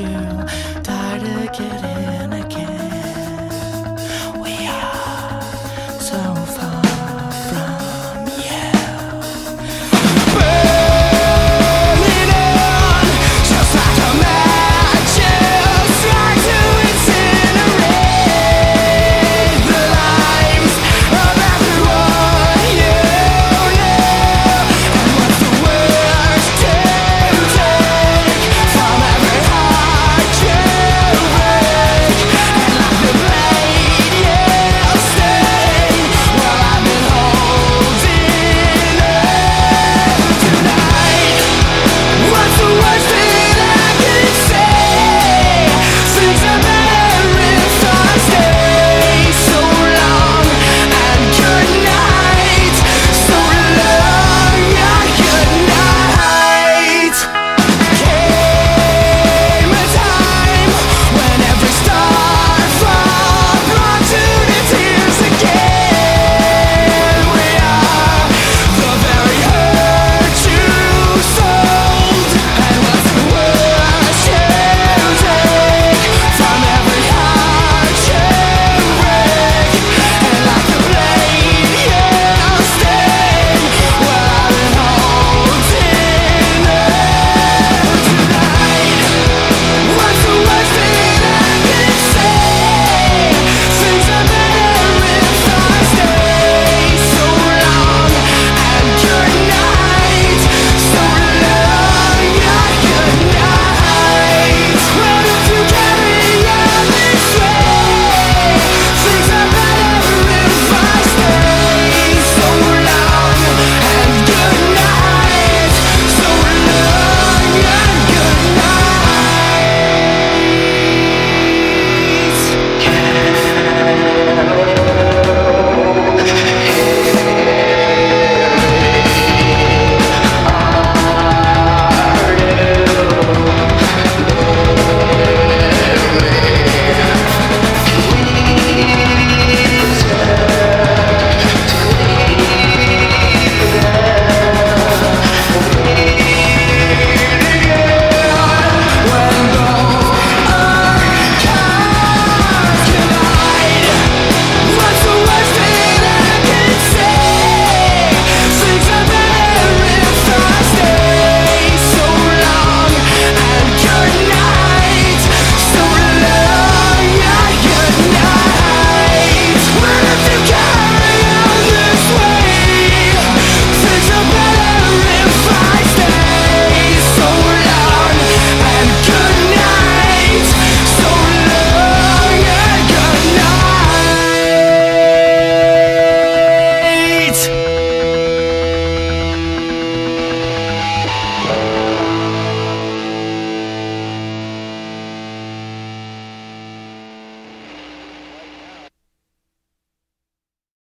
share